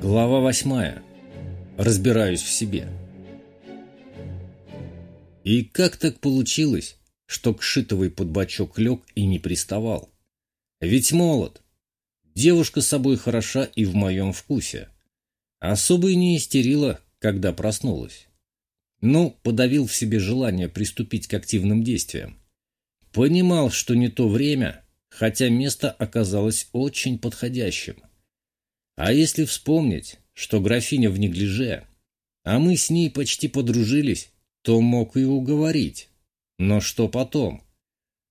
Глава восьмая. Разбираюсь в себе. И как так получилось, что к Шитовой под бочок лег и не приставал? Ведь молод. Девушка с собой хороша и в моем вкусе. Особо и не истерила, когда проснулась. Но подавил в себе желание приступить к активным действиям. Понимал, что не то время, хотя место оказалось очень подходящим. А если вспомнить, что графиня в неглиже, а мы с ней почти подружились, то мог и уговорить. Но что потом?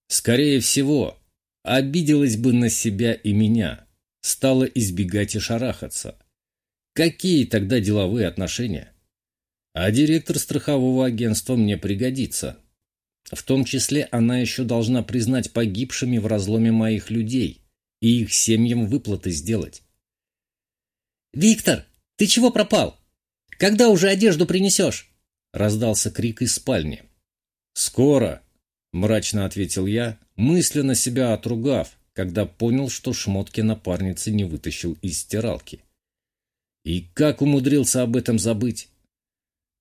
Скорее всего, обиделась бы на себя и меня, стала избегать и шарахаться. Какие тогда деловые отношения? А директор страхового агентства мне пригодится. В том числе она еще должна признать погибшими в разломе моих людей и их семьям выплаты сделать. «Виктор, ты чего пропал? Когда уже одежду принесешь?» Раздался крик из спальни. «Скоро», — мрачно ответил я, мысленно себя отругав, когда понял, что шмотки напарницы не вытащил из стиралки. И как умудрился об этом забыть?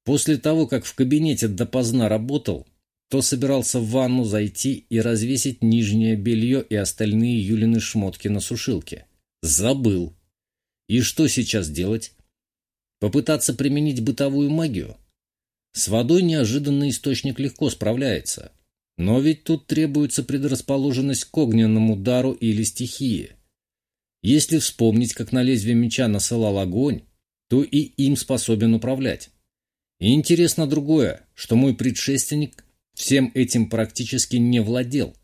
После того, как в кабинете допоздна работал, то собирался в ванну зайти и развесить нижнее белье и остальные Юлины шмотки на сушилке. Забыл. И что сейчас делать? Попытаться применить бытовую магию? С водой неожиданный источник легко справляется. Но ведь тут требуется предрасположенность к огненному удару или стихии. Если вспомнить, как на лезвие меча насылал огонь, то и им способен управлять. И интересно другое, что мой предшественник всем этим практически не владел.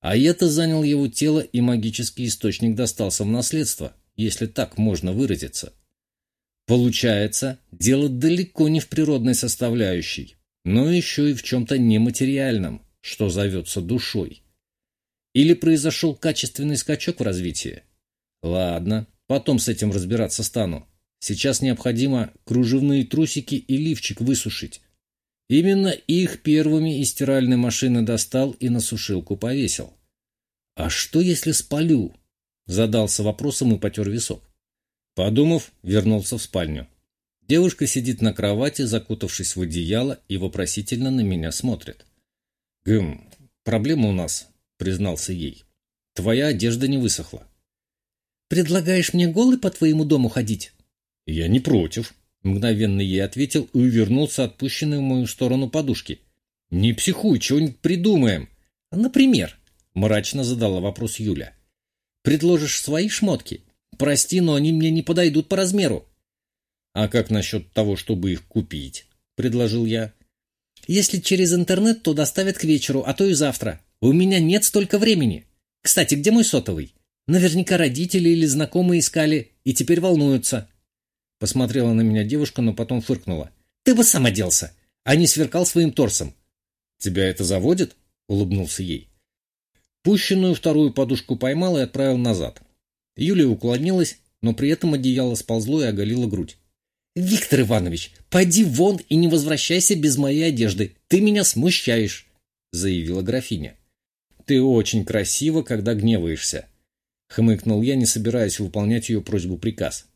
А это занял его тело, и магический источник достался в наследство – если так можно выразиться. Получается, дело далеко не в природной составляющей, но еще и в чем-то нематериальном, что зовется душой. Или произошел качественный скачок в развитии? Ладно, потом с этим разбираться стану. Сейчас необходимо кружевные трусики и лифчик высушить. Именно их первыми из стиральной машины достал и на сушилку повесил. А что если спалю? Задался вопросом и потер висок. Подумав, вернулся в спальню. Девушка сидит на кровати, закутавшись в одеяло, и вопросительно на меня смотрит. «Гм, проблема у нас», — признался ей. «Твоя одежда не высохла». «Предлагаешь мне голый по твоему дому ходить?» «Я не против», — мгновенно ей ответил и увернулся отпущенной в мою сторону подушки. «Не психуй, чего-нибудь придумаем». «Например?» — мрачно задала вопрос Юля. Предложишь свои шмотки? Прости, но они мне не подойдут по размеру. А как насчет того, чтобы их купить? Предложил я. Если через интернет, то доставят к вечеру, а то и завтра. У меня нет столько времени. Кстати, где мой сотовый? Наверняка родители или знакомые искали и теперь волнуются. Посмотрела на меня девушка, но потом фыркнула. Ты бы сам оделся, а не сверкал своим торсом. Тебя это заводит? Улыбнулся ей. Пущенную вторую подушку поймал и отправил назад. Юлия уклонилась, но при этом одеяло сползло и оголило грудь. «Виктор Иванович, пойди вон и не возвращайся без моей одежды. Ты меня смущаешь», — заявила графиня. «Ты очень красива, когда гневаешься», — хмыкнул я, не собираясь выполнять ее просьбу-приказ.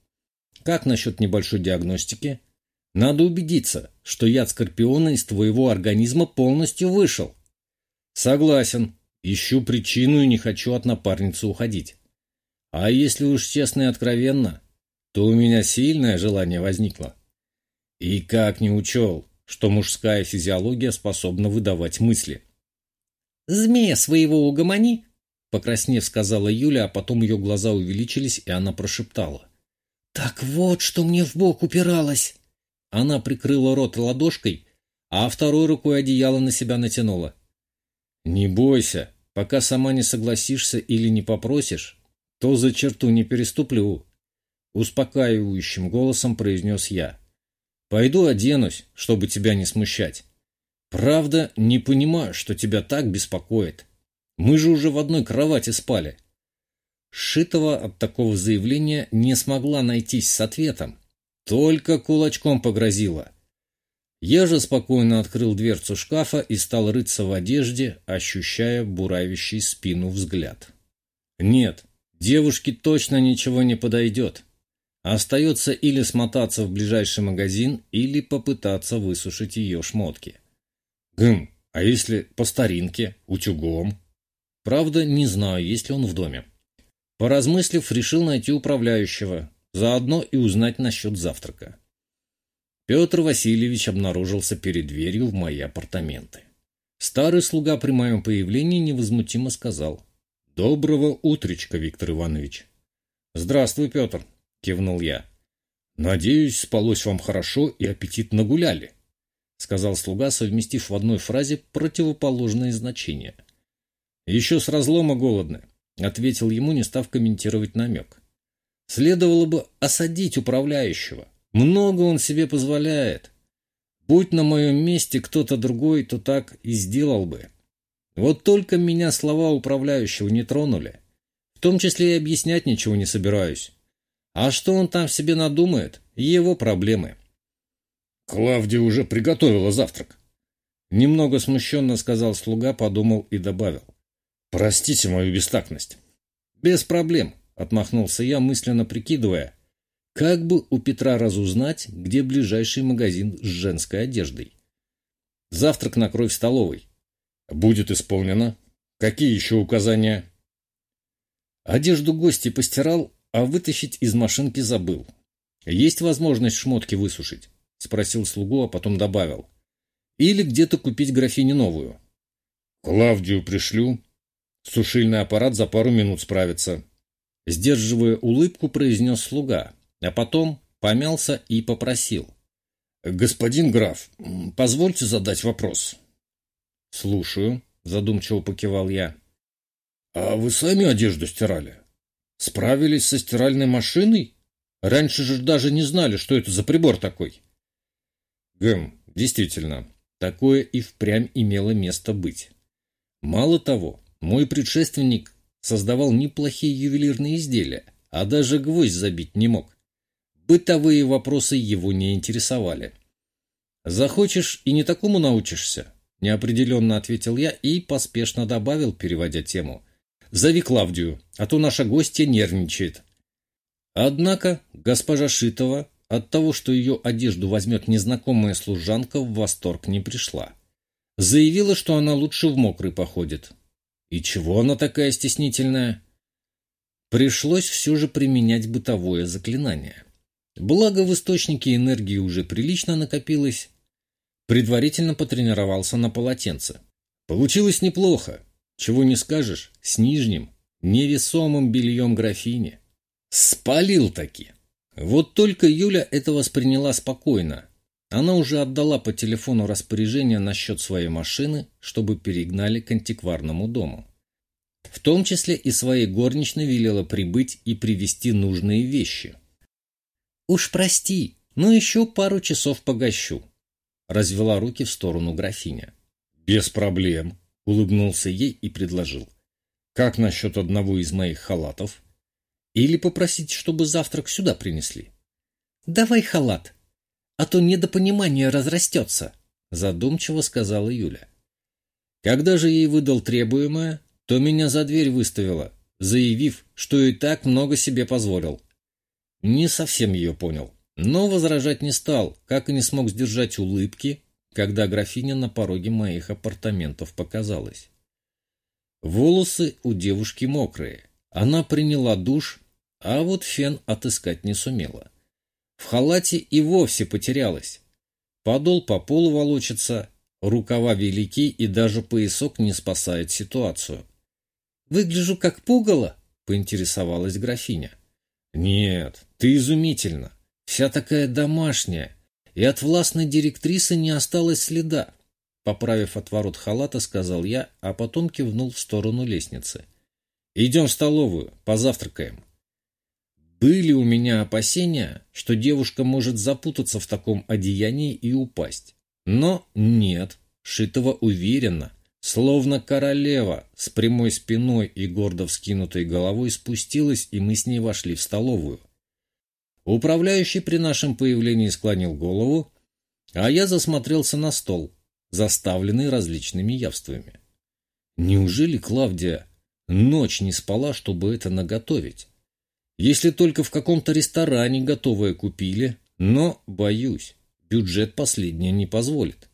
«Как насчет небольшой диагностики? Надо убедиться, что яд скорпиона из твоего организма полностью вышел». «Согласен», Ищу причину и не хочу от напарницы уходить. А если уж честно и откровенно, то у меня сильное желание возникло. И как не учел, что мужская физиология способна выдавать мысли. «Змея своего угомони!» — покраснев сказала Юля, а потом ее глаза увеличились, и она прошептала. «Так вот, что мне в бок упиралось!» Она прикрыла рот ладошкой, а второй рукой одеяло на себя натянула. «Не бойся, пока сама не согласишься или не попросишь, то за черту не переступлю», — успокаивающим голосом произнес я. «Пойду оденусь, чтобы тебя не смущать. Правда, не понимаю, что тебя так беспокоит. Мы же уже в одной кровати спали». Шитова от такого заявления не смогла найтись с ответом, только кулачком погрозила — я же спокойно открыл дверцу шкафа и стал рыться в одежде, ощущая буравящий спину взгляд. Нет, девушке точно ничего не подойдет. Остается или смотаться в ближайший магазин, или попытаться высушить ее шмотки. Гм, а если по старинке, утюгом? Правда, не знаю, есть ли он в доме. Поразмыслив, решил найти управляющего, заодно и узнать насчет завтрака. Петр Васильевич обнаружился перед дверью в мои апартаменты. Старый слуга при моем появлении невозмутимо сказал. «Доброго утречка, Виктор Иванович». «Здравствуй, Петр», — кивнул я. «Надеюсь, спалось вам хорошо и аппетит нагуляли», — сказал слуга, совместив в одной фразе противоположные значения. «Еще с разлома голодны», — ответил ему, не став комментировать намек. «Следовало бы осадить управляющего. Много он себе позволяет. Будь на моем месте кто-то другой, то так и сделал бы. Вот только меня слова управляющего не тронули. В том числе и объяснять ничего не собираюсь. А что он там себе надумает, его проблемы. Клавдия уже приготовила завтрак. Немного смущенно сказал слуга, подумал и добавил. Простите мою бестактность. Без проблем, отмахнулся я, мысленно прикидывая, как бы у Петра разузнать, где ближайший магазин с женской одеждой. Завтрак накрой в столовой. Будет исполнено. Какие еще указания? Одежду гости постирал, а вытащить из машинки забыл. Есть возможность шмотки высушить? Спросил слугу, а потом добавил. Или где-то купить графине новую. Клавдию пришлю. Сушильный аппарат за пару минут справится. Сдерживая улыбку, произнес слуга, а потом помялся и попросил. «Господин граф, позвольте задать вопрос». «Слушаю», — задумчиво покивал я. «А вы сами одежду стирали? Справились со стиральной машиной? Раньше же даже не знали, что это за прибор такой». Гэм, действительно, такое и впрямь имело место быть. Мало того, мой предшественник создавал неплохие ювелирные изделия, а даже гвоздь забить не мог. Бытовые вопросы его не интересовали. «Захочешь и не такому научишься», — неопределенно ответил я и поспешно добавил, переводя тему. «Зови Клавдию, а то наша гостья нервничает». Однако госпожа Шитова от того, что ее одежду возьмет незнакомая служанка, в восторг не пришла. Заявила, что она лучше в мокрый походит. И чего она такая стеснительная? Пришлось все же применять бытовое заклинание. Благо в источнике энергии уже прилично накопилось. Предварительно потренировался на полотенце. Получилось неплохо. Чего не скажешь, с нижним, невесомым бельем графини. Спалил таки. Вот только Юля это восприняла спокойно. Она уже отдала по телефону распоряжение насчет своей машины, чтобы перегнали к антикварному дому. В том числе и своей горничной велела прибыть и привезти нужные вещи. «Уж прости, но еще пару часов погощу», — развела руки в сторону графиня. «Без проблем», — улыбнулся ей и предложил. «Как насчет одного из моих халатов?» «Или попросить, чтобы завтрак сюда принесли?» «Давай халат, а то недопонимание разрастется», — задумчиво сказала Юля. Когда же ей выдал требуемое, то меня за дверь выставила, заявив, что и так много себе позволил. Не совсем ее понял, но возражать не стал, как и не смог сдержать улыбки, когда графиня на пороге моих апартаментов показалась. Волосы у девушки мокрые. Она приняла душ, а вот фен отыскать не сумела. В халате и вовсе потерялась. Подол по полу волочится, рукава велики и даже поясок не спасает ситуацию. «Выгляжу как пугало?» — поинтересовалась графиня. «Нет, ты изумительно. Вся такая домашняя. И от властной директрисы не осталось следа. Поправив отворот халата, сказал я, а потом кивнул в сторону лестницы. «Идем в столовую, позавтракаем». Были у меня опасения, что девушка может запутаться в таком одеянии и упасть. Но нет, Шитова уверенно, словно королева, с прямой спиной и гордо вскинутой головой спустилась, и мы с ней вошли в столовую. Управляющий при нашем появлении склонил голову, а я засмотрелся на стол, заставленный различными явствами. Неужели Клавдия ночь не спала, чтобы это наготовить? Если только в каком-то ресторане готовое купили, но, боюсь, бюджет последнее не позволит.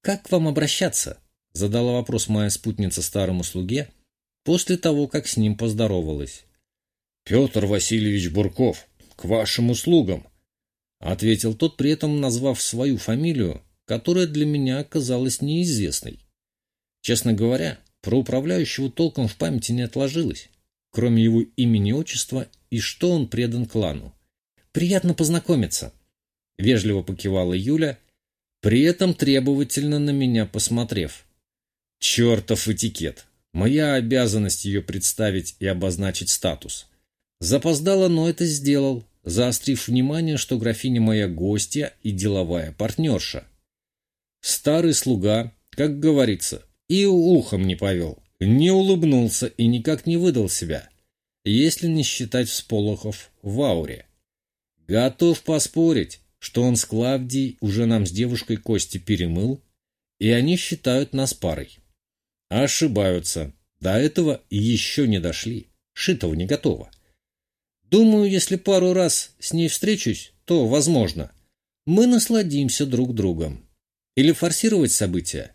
«Как к вам обращаться?» — задала вопрос моя спутница старому слуге после того, как с ним поздоровалась. «Петр Васильевич Бурков, к вашим услугам!» — ответил тот, при этом назвав свою фамилию, которая для меня оказалась неизвестной. Честно говоря, про управляющего толком в памяти не отложилось, кроме его имени и отчества и что он предан клану. «Приятно познакомиться», — вежливо покивала Юля, при этом требовательно на меня посмотрев. «Чертов этикет! Моя обязанность ее представить и обозначить статус. Запоздало, но это сделал, заострив внимание, что графиня моя гостья и деловая партнерша. Старый слуга, как говорится, и ухом не повел, не улыбнулся и никак не выдал себя, если не считать всполохов в ауре. Готов поспорить, что он с Клавдией уже нам с девушкой кости перемыл, и они считают нас парой. Ошибаются. До этого еще не дошли. Шитого не готово. Думаю, если пару раз с ней встречусь, то, возможно, мы насладимся друг другом. Или форсировать события?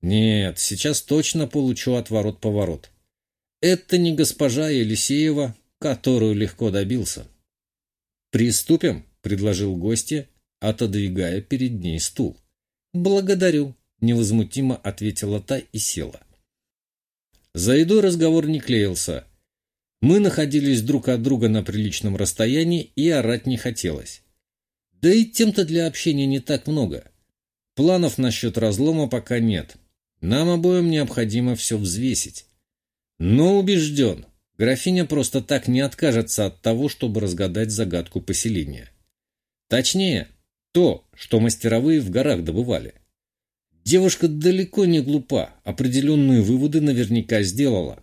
Нет, сейчас точно получу отворот-поворот. Это не госпожа Елисеева, которую легко добился. «Приступим», — предложил гостья, отодвигая перед ней стул. «Благодарю», — невозмутимо ответила та и села. За разговор не клеился — мы находились друг от друга на приличном расстоянии, и орать не хотелось. Да и тем-то для общения не так много. Планов насчет разлома пока нет. Нам обоим необходимо все взвесить. Но убежден, графиня просто так не откажется от того, чтобы разгадать загадку поселения. Точнее, то, что мастеровые в горах добывали. Девушка далеко не глупа, определенные выводы наверняка сделала.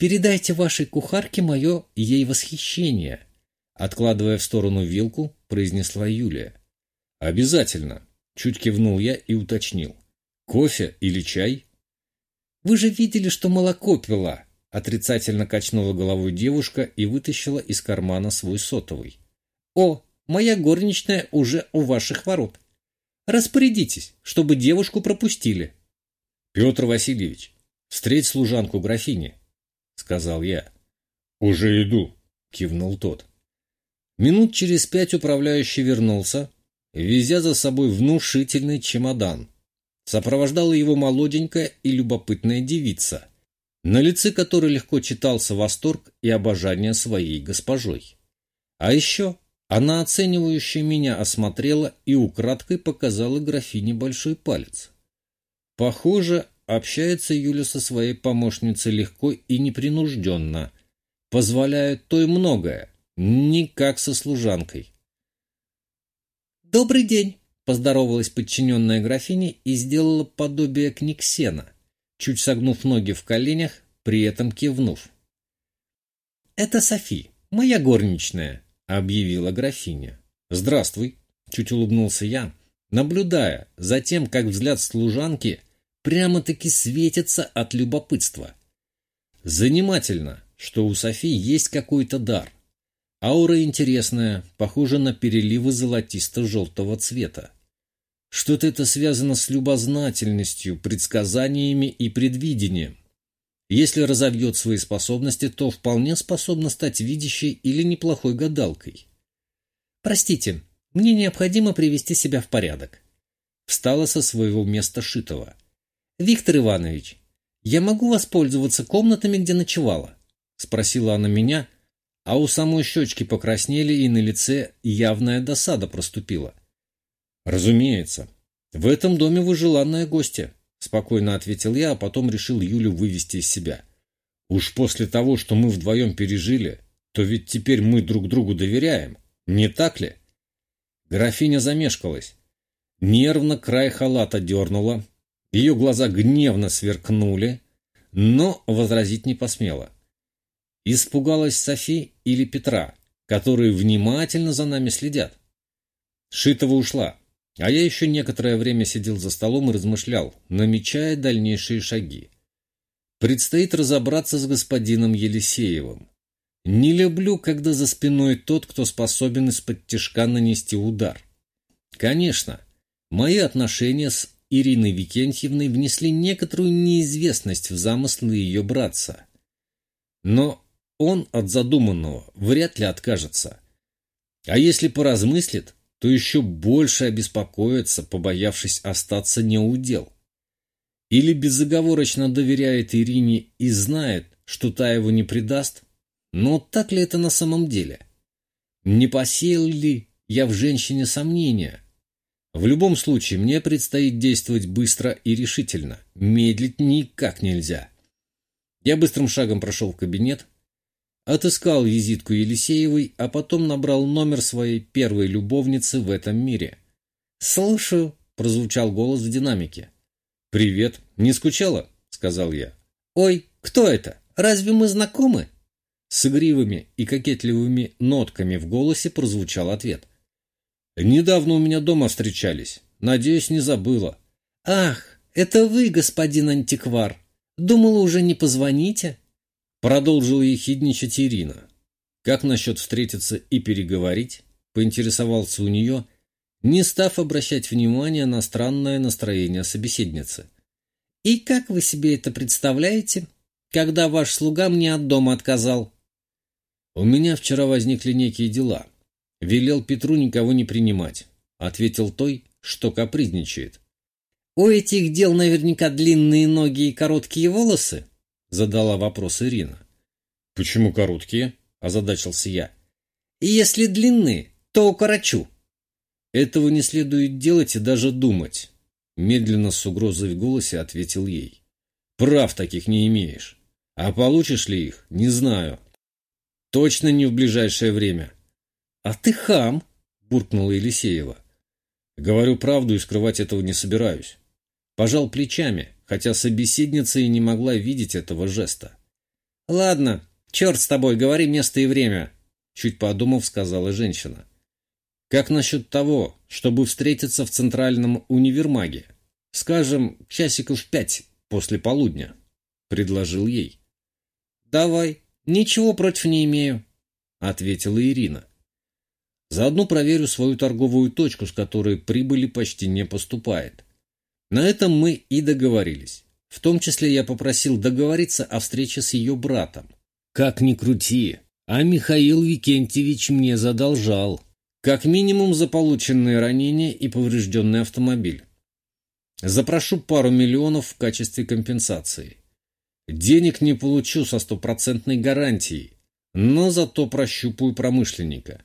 Передайте вашей кухарке мое ей восхищение. Откладывая в сторону вилку, произнесла Юлия. Обязательно. Чуть кивнул я и уточнил. Кофе или чай? Вы же видели, что молоко пила. Отрицательно качнула головой девушка и вытащила из кармана свой сотовый. О, моя горничная уже у ваших ворот. Распорядитесь, чтобы девушку пропустили. Петр Васильевич, встреть служанку графини сказал я. «Уже иду», — кивнул тот. Минут через пять управляющий вернулся, везя за собой внушительный чемодан. Сопровождала его молоденькая и любопытная девица, на лице которой легко читался восторг и обожание своей госпожой. А еще она оценивающая меня осмотрела и украдкой показала графине большой палец. Похоже, Общается Юля со своей помощницей легко и непринужденно. Позволяет той многое, не как со служанкой. «Добрый день!» — поздоровалась подчиненная графине и сделала подобие книгсена, чуть согнув ноги в коленях, при этом кивнув. «Это Софи, моя горничная», — объявила графиня. «Здравствуй», — чуть улыбнулся я, наблюдая за тем, как взгляд служанки — прямо-таки светится от любопытства. Занимательно, что у Софии есть какой-то дар. Аура интересная, похожа на переливы золотисто-желтого цвета. Что-то это связано с любознательностью, предсказаниями и предвидением. Если разовьет свои способности, то вполне способна стать видящей или неплохой гадалкой. «Простите, мне необходимо привести себя в порядок», встала со своего места Шитова. «Виктор Иванович, я могу воспользоваться комнатами, где ночевала?» — спросила она меня, а у самой щечки покраснели и на лице явная досада проступила. «Разумеется. В этом доме вы желанная гостья», — спокойно ответил я, а потом решил Юлю вывести из себя. «Уж после того, что мы вдвоем пережили, то ведь теперь мы друг другу доверяем, не так ли?» Графиня замешкалась. Нервно край халата дернула, ее глаза гневно сверкнули, но возразить не посмела. Испугалась Софи или Петра, которые внимательно за нами следят. Шитова ушла, а я еще некоторое время сидел за столом и размышлял, намечая дальнейшие шаги. Предстоит разобраться с господином Елисеевым. Не люблю, когда за спиной тот, кто способен из-под тяжка нанести удар. Конечно, мои отношения с Ириной Викентьевной внесли некоторую неизвестность в замыслы ее братца. Но он от задуманного вряд ли откажется. А если поразмыслит, то еще больше обеспокоится, побоявшись остаться неудел. Или безоговорочно доверяет Ирине и знает, что та его не предаст, но так ли это на самом деле? Не посеял ли я в женщине сомнения? В любом случае, мне предстоит действовать быстро и решительно. Медлить никак нельзя. Я быстрым шагом прошел в кабинет, отыскал визитку Елисеевой, а потом набрал номер своей первой любовницы в этом мире. «Слушаю», — прозвучал голос в динамике. «Привет. Не скучала?» — сказал я. «Ой, кто это? Разве мы знакомы?» С игривыми и кокетливыми нотками в голосе прозвучал ответ. «Недавно у меня дома встречались. Надеюсь, не забыла». «Ах, это вы, господин антиквар. Думала, уже не позвоните?» Продолжила ехидничать Ирина. «Как насчет встретиться и переговорить?» Поинтересовался у нее, не став обращать внимания на странное настроение собеседницы. «И как вы себе это представляете, когда ваш слуга мне от дома отказал?» «У меня вчера возникли некие дела. Велел Петру никого не принимать», — ответил той, что капризничает. «У этих дел наверняка длинные ноги и короткие волосы?» — задала вопрос Ирина. «Почему короткие?» — озадачился я. «Если длинные, то укорочу». «Этого не следует делать и даже думать», — медленно с угрозой в голосе ответил ей. «Прав таких не имеешь. А получишь ли их, не знаю. Точно не в ближайшее время. А ты хам, буркнула Елисеева. Говорю правду и скрывать этого не собираюсь. Пожал плечами, хотя собеседница и не могла видеть этого жеста. Ладно, черт с тобой, говори место и время, чуть подумав, сказала женщина. Как насчет того, чтобы встретиться в центральном универмаге? Скажем, часиков пять после полудня, предложил ей. «Давай, ничего против не имею», — ответила Ирина. «Заодно проверю свою торговую точку, с которой прибыли почти не поступает. На этом мы и договорились. В том числе я попросил договориться о встрече с ее братом. Как ни крути, а Михаил Викентьевич мне задолжал. Как минимум за полученные ранения и поврежденный автомобиль. Запрошу пару миллионов в качестве компенсации. Денег не получу со стопроцентной гарантией, но зато прощупаю промышленника.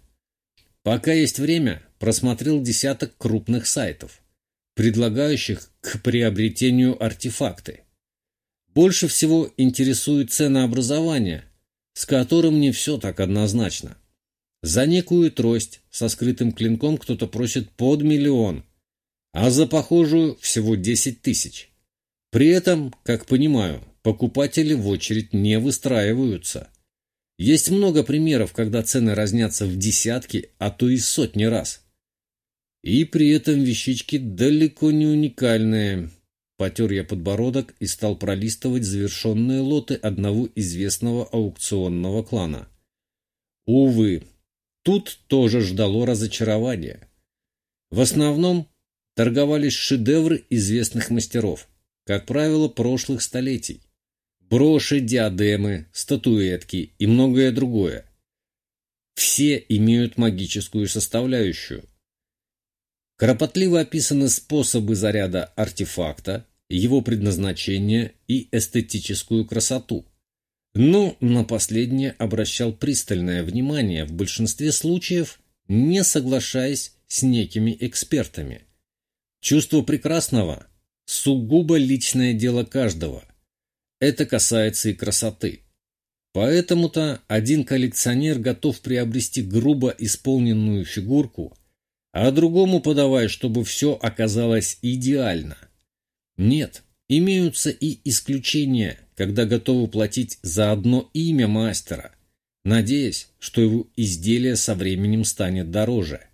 Пока есть время, просмотрел десяток крупных сайтов, предлагающих к приобретению артефакты. Больше всего интересует ценообразование, с которым не все так однозначно. За некую трость со скрытым клинком кто-то просит под миллион, а за похожую всего 10 тысяч. При этом, как понимаю, покупатели в очередь не выстраиваются. Есть много примеров, когда цены разнятся в десятки, а то и сотни раз. И при этом вещички далеко не уникальные. Потер я подбородок и стал пролистывать завершенные лоты одного известного аукционного клана. Увы, тут тоже ждало разочарования. В основном торговались шедевры известных мастеров, как правило, прошлых столетий броши, диадемы, статуэтки и многое другое. Все имеют магическую составляющую. Кропотливо описаны способы заряда артефакта, его предназначение и эстетическую красоту. Но на последнее обращал пристальное внимание в большинстве случаев, не соглашаясь с некими экспертами. Чувство прекрасного – сугубо личное дело каждого – это касается и красоты. Поэтому-то один коллекционер готов приобрести грубо исполненную фигурку, а другому подавая, чтобы все оказалось идеально. Нет, имеются и исключения, когда готовы платить за одно имя мастера, надеясь, что его изделие со временем станет дороже.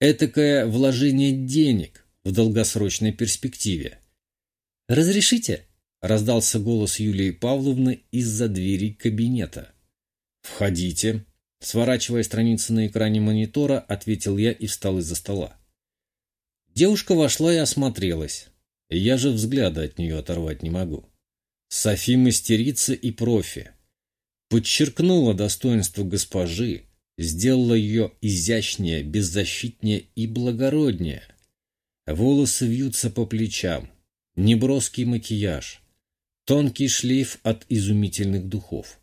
Этакое вложение денег в долгосрочной перспективе. «Разрешите?» Раздался голос Юлии Павловны из-за двери кабинета. «Входите», — сворачивая страницы на экране монитора, ответил я и встал из-за стола. Девушка вошла и осмотрелась. Я же взгляда от нее оторвать не могу. Софи мастерица и профи. Подчеркнула достоинство госпожи, сделала ее изящнее, беззащитнее и благороднее. Волосы вьются по плечам, неброский макияж, тонкий шлейф от изумительных духов.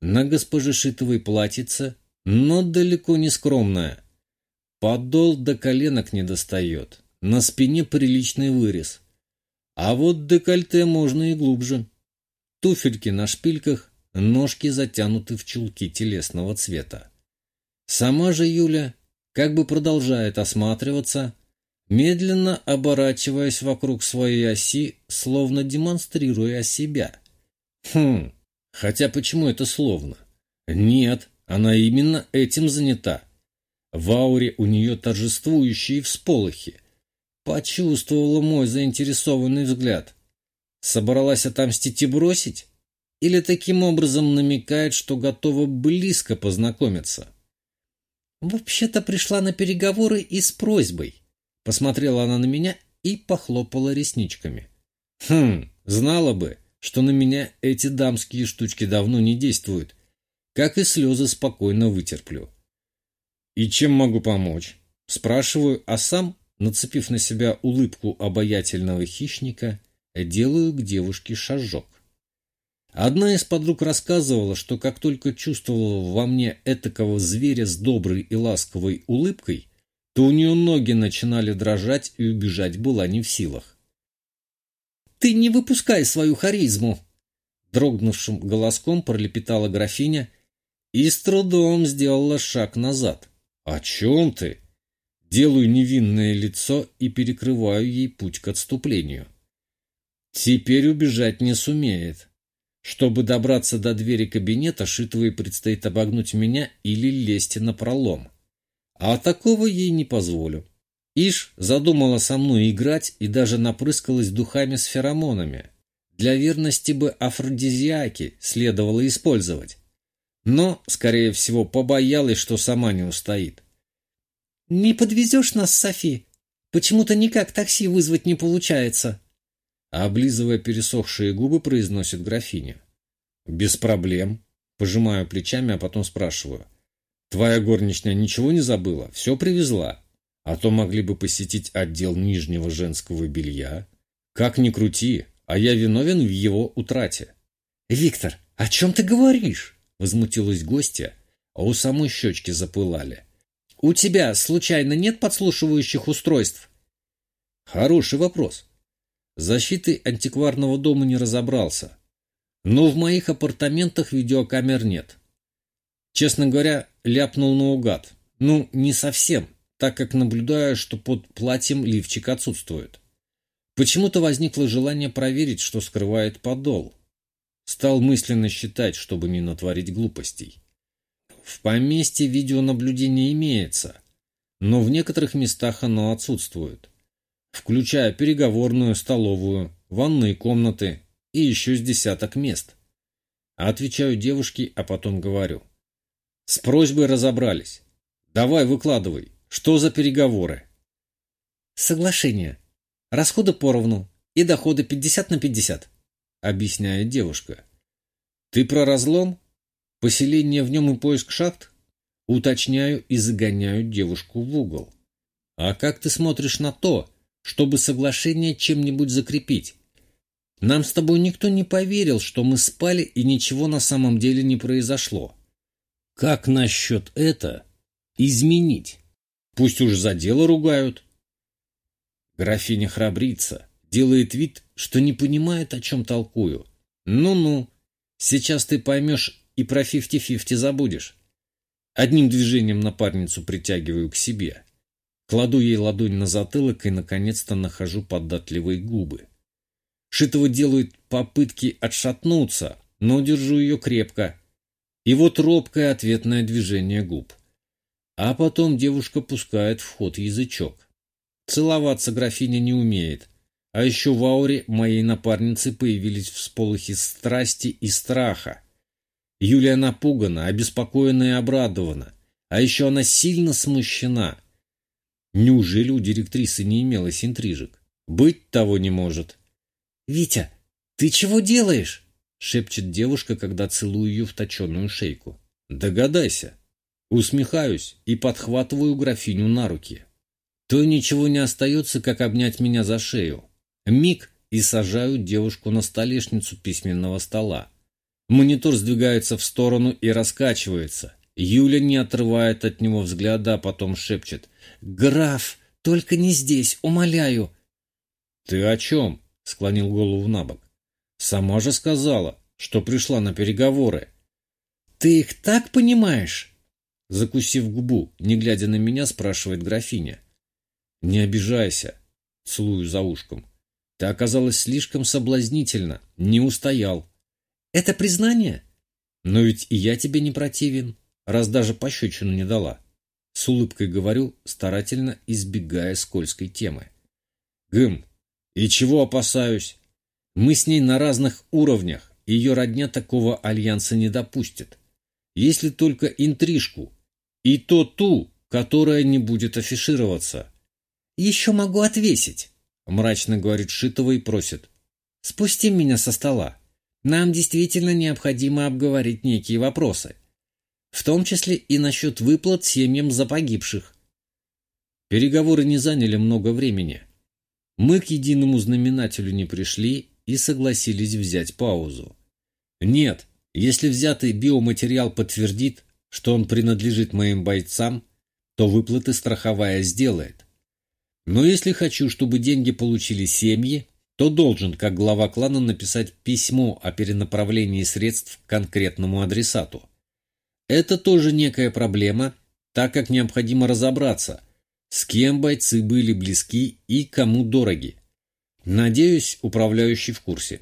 На госпоже Шитовой платьице, но далеко не скромная. Подол до коленок не достает, на спине приличный вырез. А вот декольте можно и глубже. Туфельки на шпильках, ножки затянуты в чулки телесного цвета. Сама же Юля как бы продолжает осматриваться, медленно оборачиваясь вокруг своей оси, словно демонстрируя себя. Хм, хотя почему это словно? Нет, она именно этим занята. В ауре у нее торжествующие всполохи. Почувствовала мой заинтересованный взгляд. Собралась отомстить и бросить? Или таким образом намекает, что готова близко познакомиться? «Вообще-то пришла на переговоры и с просьбой», Посмотрела она на меня и похлопала ресничками. Хм, знала бы, что на меня эти дамские штучки давно не действуют. Как и слезы спокойно вытерплю. И чем могу помочь? Спрашиваю, а сам, нацепив на себя улыбку обаятельного хищника, делаю к девушке шажок. Одна из подруг рассказывала, что как только чувствовала во мне этакого зверя с доброй и ласковой улыбкой, то у нее ноги начинали дрожать и убежать была не в силах. «Ты не выпускай свою харизму!» Дрогнувшим голоском пролепетала графиня и с трудом сделала шаг назад. «О чем ты?» Делаю невинное лицо и перекрываю ей путь к отступлению. Теперь убежать не сумеет. Чтобы добраться до двери кабинета, Шитовой предстоит обогнуть меня или лезть на пролом. А такого ей не позволю. Иш задумала со мной играть и даже напрыскалась духами с феромонами. Для верности бы афродизиаки следовало использовать. Но, скорее всего, побоялась, что сама не устоит. «Не подвезешь нас, Софи? Почему-то никак такси вызвать не получается», облизывая пересохшие губы, произносит графиня. «Без проблем». Пожимаю плечами, а потом спрашиваю. Твоя горничная ничего не забыла? Все привезла? А то могли бы посетить отдел нижнего женского белья. Как ни крути, а я виновен в его утрате. «Виктор, о чем ты говоришь?» Возмутилась гостья, а у самой щечки запылали. «У тебя, случайно, нет подслушивающих устройств?» «Хороший вопрос. Защиты антикварного дома не разобрался. Но в моих апартаментах видеокамер нет. Честно говоря, ляпнул наугад. Ну, не совсем, так как наблюдаю, что под платьем лифчик отсутствует. Почему-то возникло желание проверить, что скрывает подол. Стал мысленно считать, чтобы не натворить глупостей. В поместье видеонаблюдение имеется, но в некоторых местах оно отсутствует, включая переговорную, столовую, ванные комнаты и еще с десяток мест. Отвечаю девушке, а потом говорю. С просьбой разобрались. Давай, выкладывай. Что за переговоры? Соглашение. Расходы поровну и доходы 50 на 50, объясняет девушка. Ты про разлом? Поселение в нем и поиск шахт? Уточняю и загоняю девушку в угол. А как ты смотришь на то, чтобы соглашение чем-нибудь закрепить? Нам с тобой никто не поверил, что мы спали и ничего на самом деле не произошло. Как насчет это изменить? Пусть уж за дело ругают. Графиня храбрится, делает вид, что не понимает, о чем толкую. Ну-ну, сейчас ты поймешь и про фифти-фифти забудешь. Одним движением напарницу притягиваю к себе. Кладу ей ладонь на затылок и, наконец-то, нахожу податливые губы. Шитова делает попытки отшатнуться, но держу ее крепко, и вот робкое ответное движение губ. А потом девушка пускает в ход язычок. Целоваться графиня не умеет. А еще в ауре моей напарницы появились всполохи страсти и страха. Юлия напугана, обеспокоена и обрадована. А еще она сильно смущена. Неужели у директрисы не имелось интрижек? Быть того не может. «Витя, ты чего делаешь?» — шепчет девушка, когда целую ее в точенную шейку. «Догадайся». Усмехаюсь и подхватываю графиню на руки. То ничего не остается, как обнять меня за шею. Миг и сажаю девушку на столешницу письменного стола. Монитор сдвигается в сторону и раскачивается. Юля не отрывает от него взгляда, а потом шепчет. «Граф, только не здесь, умоляю!» «Ты о чем?» — склонил голову на бок. «Сама же сказала, что пришла на переговоры». «Ты их так понимаешь?» Закусив губу, не глядя на меня, спрашивает графиня. «Не обижайся», — целую за ушком. «Ты оказалась слишком соблазнительна, не устоял». «Это признание?» «Но ведь и я тебе не противен, раз даже пощечину не дала». С улыбкой говорю, старательно избегая скользкой темы. «Гым, и чего опасаюсь? Мы с ней на разных уровнях, ее родня такого альянса не допустит. Если только интрижку, и то ту, которая не будет афишироваться. «Еще могу отвесить», — мрачно говорит Шитова и просит. «Спусти меня со стола. Нам действительно необходимо обговорить некие вопросы, в том числе и насчет выплат семьям за погибших». Переговоры не заняли много времени. Мы к единому знаменателю не пришли и согласились взять паузу. Нет, если взятый биоматериал подтвердит, что он принадлежит моим бойцам, то выплаты страховая сделает. Но если хочу, чтобы деньги получили семьи, то должен, как глава клана, написать письмо о перенаправлении средств к конкретному адресату. Это тоже некая проблема, так как необходимо разобраться, с кем бойцы были близки и кому дороги. Надеюсь, управляющий в курсе.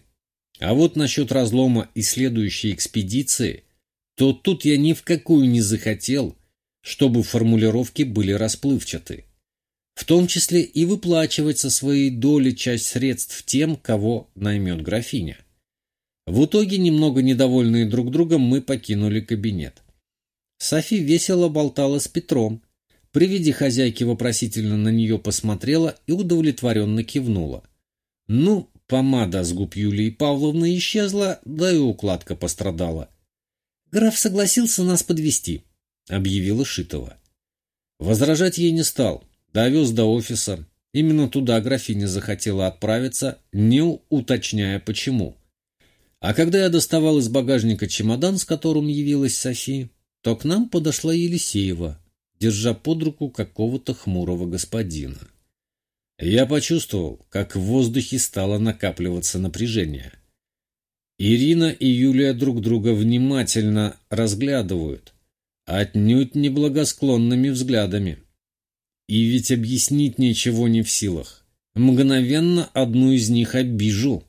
А вот насчет разлома и следующей экспедиции, то тут я ни в какую не захотел, чтобы формулировки были расплывчаты в том числе и выплачивать со своей доли часть средств тем, кого наймет графиня. В итоге, немного недовольные друг другом, мы покинули кабинет. Софи весело болтала с Петром. При виде хозяйки вопросительно на нее посмотрела и удовлетворенно кивнула. Ну, помада с губ Юлии Павловны исчезла, да и укладка пострадала. «Граф согласился нас подвести, объявила Шитова. Возражать ей не стал, Довез до офиса. Именно туда графиня захотела отправиться, не уточняя почему. А когда я доставал из багажника чемодан, с которым явилась Софи, то к нам подошла Елисеева, держа под руку какого-то хмурого господина. Я почувствовал, как в воздухе стало накапливаться напряжение. Ирина и Юлия друг друга внимательно разглядывают, отнюдь неблагосклонными взглядами. И ведь объяснить ничего не в силах. Мгновенно одну из них обижу.